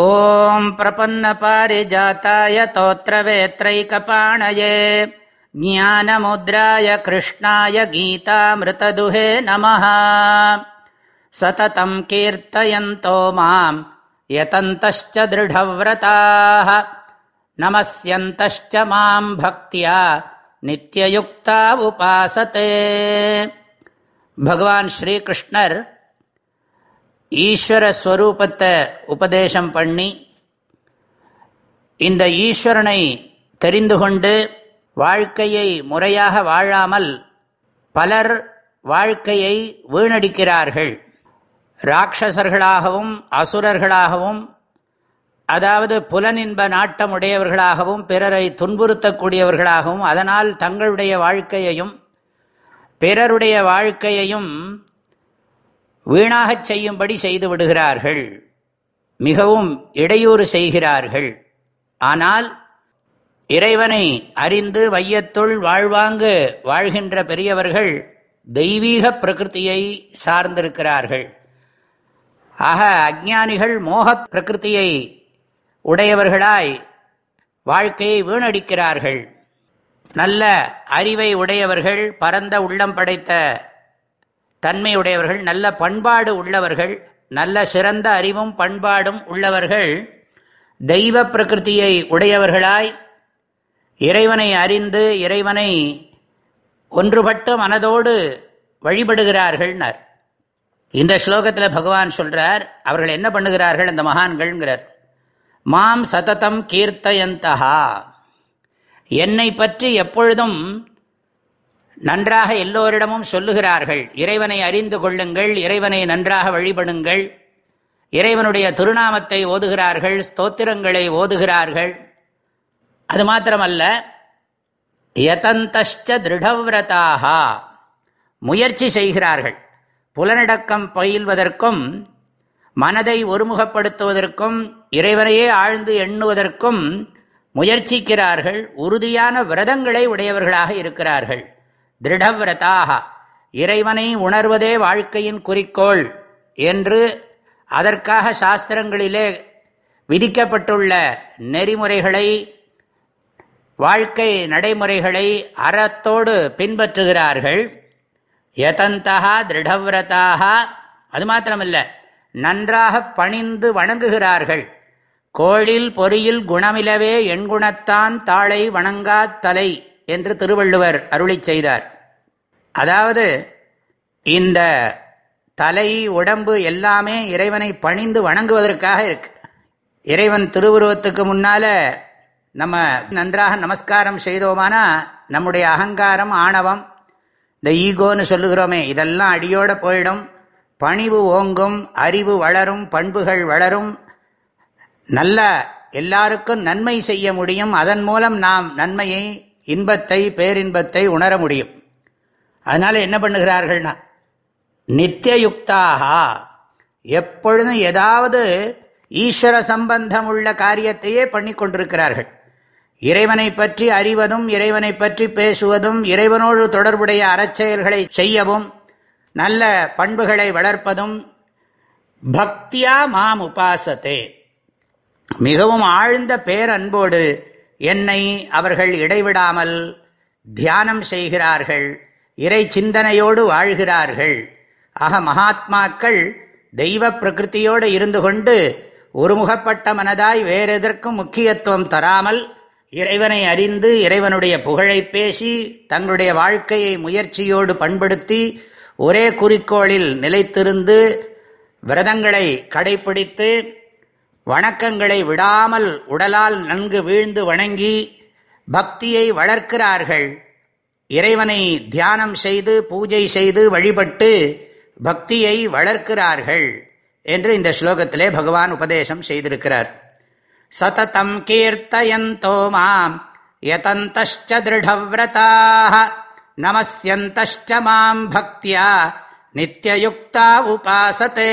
ॐ प्रपन्नपारिजाताय तोत्रवेत्रैकपाणये ज्ञानमुद्राय कृष्णाय गीतामृतदुहे नमः सततं कीर्तयन्तो माम् यतन्तश्च दृढव्रताः नमस्यन्तश्च माम् भक्त्या नित्ययुक्ता उपासते भगवान् श्रीकृष्णर् ஈஸ்வர ஸ்வரூபத்தை உபதேசம் பண்ணி இந்த ஈஸ்வரனை தெரிந்து கொண்டு வாழ்க்கையை முறையாக வாழாமல் பலர் வாழ்க்கையை வீணடிக்கிறார்கள். ராட்சசர்களாகவும் அசுரர்களாகவும் அதாவது புலனின்ப நாட்டமுடையவர்களாகவும் பிறரை துன்புறுத்தக்கூடியவர்களாகவும் அதனால் தங்களுடைய வாழ்க்கையையும் பிறருடைய வாழ்க்கையையும் வீணாகச் செய்யும்படி செய்து விடுகிறார்கள். மிகவும் இடையூறு செய்கிறார்கள். ஆனால் இறைவனை அறிந்து வையத்துள் வாழ்வாங்கு வாழ்கின்ற பெரியவர்கள் தெய்வீக பிரகிருத்தியை சார்ந்திருக்கிறார்கள். ஆக அஜானிகள் மோக பிரகிருத்தியை உடையவர்களாய் வாழ்க்கையை வீணடிக்கிறார்கள். நல்ல அறிவை உடையவர்கள் பரந்த உள்ளம் படைத்த தன்மையுடையவர்கள் நல்ல பண்பாடு உள்ளவர்கள் நல்ல சிறந்த அறிவும் பண்பாடும் உள்ளவர்கள் தெய்வ பிரகிருத்தியை உடையவர்களாய் இறைவனை அறிந்து இறைவனை ஒன்றுபட்ட மனதோடு வழிபடுகிறார்கள்னார். இந்த ஸ்லோகத்தில் பகவான் சொல்கிறார் அவர்கள் என்ன பண்ணுகிறார்கள் அந்த மகான்கள்ங்கிறார். மாம் சததம் கீர்த்தயந்தகா என்னை பற்றி எப்பொழுதும் நன்றாக எல்லோரிடமும் சொல்லுகிறார்கள் இறைவனை அறிந்து கொள்ளுங்கள் இறைவனை நன்றாக வழிபடுங்கள் இறைவனுடைய திருநாமத்தை ஓதுகிறார்கள் ஸ்தோத்திரங்களை ஓதுகிறார்கள். அது மாத்திரமல்ல யதந்தஷ்ட திருடவிரதாக முயற்சி செய்கிறார்கள். புலனடக்கம் பயில்வதற்கும் மனதை ஒருமுகப்படுத்துவதற்கும் இறைவனையே ஆழ்ந்து எண்ணுவதற்கும் முயற்சிக்கிறார்கள் உறுதியான விரதங்களை உடையவர்களாக இருக்கிறார்கள். திருடவிரதாக. இறைவனை உணர்வதே வாழ்க்கையின் குறிக்கோள் என்று அதற்காக சாஸ்திரங்களிலே விதிக்கப்பட்டுள்ள நெறிமுறைகளை வாழ்க்கை நடைமுறைகளை அறத்தோடு பின்பற்றுகிறார்கள். யதந்தகா திருடவிரதாக. அது மாத்திரமல்ல நன்றாக பணிந்து வணங்குகிறார்கள். கோழில் பொறியில் குணமிலவே எண்குணத்தான் தாளை வணங்காத் தலை. என்று திருவள்ளுவர் அருளி செய்தார். அதாவது இந்த தலை உடம்பு எல்லாமே இறைவனை பணிந்து வணங்குவதற்காக இருக்கு. இறைவன் திருவுருவத்துக்கு முன்னால நம்ம நன்றாக நமஸ்காரம் செய்தோமானா நம்முடைய அகங்காரம் ஆணவம் இந்த ஈகோன்னு சொல்லுகிறோமே இதெல்லாம் அடியோடு போயிடும். பணிவு ஓங்கும் அறிவு வளரும் பண்புகள் வளரும். நல்ல எல்லாருக்கும் நன்மை செய்ய முடியும். அதன் மூலம் நாம் நன்மையை இன்பத்தை பேரின்பத்தை உணர முடியும். அதனால் என்ன பண்ணுகிறார்கள்னா நித்தியயுக்தாக எப்பொழுதும் ஏதாவது ஈஸ்வர சம்பந்தம் உள்ள காரியத்தையே பண்ணி கொண்டிருக்கிறார்கள். இறைவனை பற்றி அறிவதும் இறைவனை பற்றி பேசுவதும் இறைவனோடு தொடர்புடைய அறச்செயல்களை செய்யவும் நல்ல பண்புகளை வளர்ப்பதும் பக்தியா மாம் உபாசத்தே. மிகவும் ஆழ்ந்த பேரன்போடு என்னை அவர்கள் இடைவிடாமல் தியானம் செய்கிறார்கள் இறை சிந்தனையோடு வாழ்கிறார்கள். ஆக மகாத்மாக்கள் தெய்வ பிரகிருத்தியோடு இருந்து கொண்டு ஒருமுகப்பட்ட மனதாய் வேறெதற்கும் முக்கியத்துவம் தராமல் இறைவனை அறிந்து இறைவனுடைய புகழை பேசி தங்களுடைய வாழ்க்கையை முயற்சியோடு பண்படுத்தி ஒரே குறிக்கோளில் நிலைத்திருந்து விரதங்களை கடைபிடித்து வணக்கங்களை விடாமல் உடலால் நன்கு வீழ்ந்து வணங்கி பக்தியை வளர்க்கிறார்கள். இறைவனை தியானம் செய்து பூஜை செய்து வழிபட்டு பக்தியை வளர்க்கிறார்கள் என்று இந்த ஸ்லோகத்திலே பகவான் உபதேசம் செய்திருக்கிறார். சததம் கீர்த்தயந்தோ மாம் யதந்தஷ்ட திருடவிரதாக நமஸ்யந்தஷ்ட மாம் பக்தியா நித்தியயுக்தா உபாசத்தே